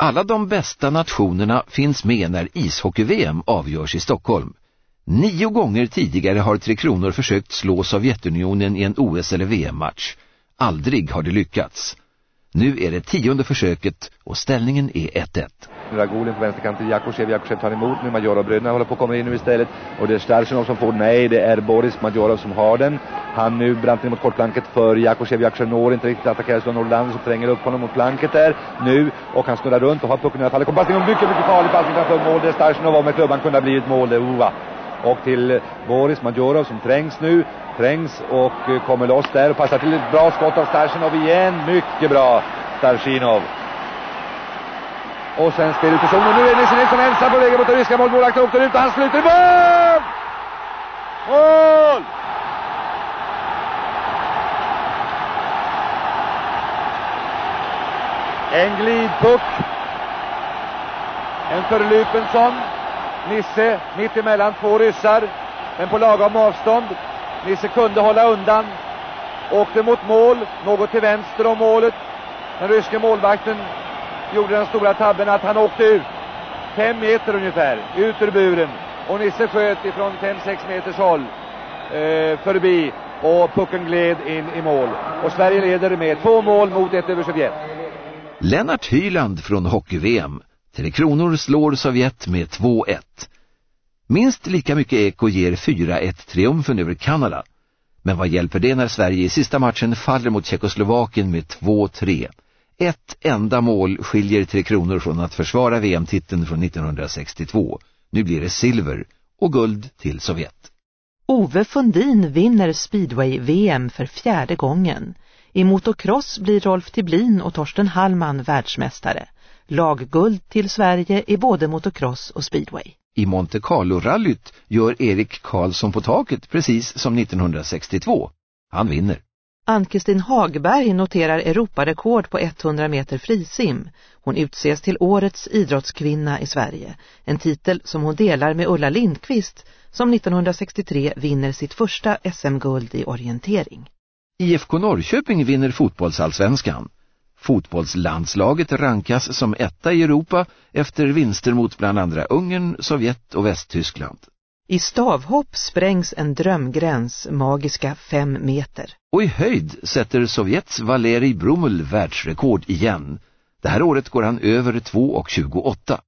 Alla de bästa nationerna finns med när ishockey-VM avgörs i Stockholm. Nio gånger tidigare har Tre Kronor försökt slå Sovjetunionen i en OS- eller VM-match. Aldrig har det lyckats. Nu är det tionde försöket och ställningen är 1-1. Dragulin på vänsterkanten, Jakosev Jakosev tar emot nu, Majorov-bröderna håller på att komma in nu istället. Och det är Starsinov som får, nej det är Boris Majorov som har den. Han nu brant ner mot kortplanket för Jakosev Jakosjev når inte riktigt, attackeras av Norrland som tränger upp honom mot planket där nu. Och han snurrar runt och har pucken i alla fall. Det kommer passning, mycket, mycket farlig passning framför mål. Det är Starsinov och med klubban kunde ha blivit mål, det Ova och till Boris Majorov som trängs nu. Trängs och kommer loss där och passar till ett bra skott av Starsinov igen. Mycket bra Starsinov och sen spel ut i zonen. Nu är Nisse Nilsson ensam på vägen mot den ryska målmålvakten. Åkte ut och han sluter mål! Mål! En glidpuck. En förlupen sån. Nisse mitt emellan två ryssar, men på lagom avstånd. Nisse kunde hålla undan. Åkte mot mål, något till vänster om målet. Den ryske målvakten gjorde den stora tabben att han åkte ut. Fem meter ungefär, ut ur buren. Och Nisse sköt ifrån 5-6 meters håll eh, förbi och pucken gled in i mål. Och Sverige leder med två mål mot ett över Sovjet. Lennart Hyland från Hockey-VM Tre Kronor slår Sovjet med 2-1. Minst lika mycket eko ger 4-1-triumfen över Kanada. Men vad hjälper det när Sverige i sista matchen faller mot Tjeckoslovakien med 2-3? Ett enda mål skiljer Tre Kronor från att försvara VM-titeln från 1962. Nu blir det silver och guld till Sovjet. Ove Fundin vinner speedway-VM för fjärde gången. I motocross blir Rolf Tiblin och Torsten Hallman världsmästare. Lagguld till Sverige i både motocross och speedway. I Monte Carlo-rallyt gör Erik Karlsson på taket precis som 1962. Han vinner. Ann-Kristin Hagberg noterar Europarekord på 100 meter frisim. Hon utses till årets idrottskvinna i Sverige. En titel som hon delar med Ulla Lindqvist som 1963 vinner sitt första SM-guld i orientering. IFK Norrköping vinner fotbollsallsvenskan. Fotbollslandslaget rankas som etta i Europa efter vinster mot bland andra Ungern, Sovjet och Västtyskland. I stavhopp sprängs en drömgräns, magiska fem meter. Och i höjd sätter Sovjets Valerij Brumel världsrekord igen. Det här året går han över 2,28.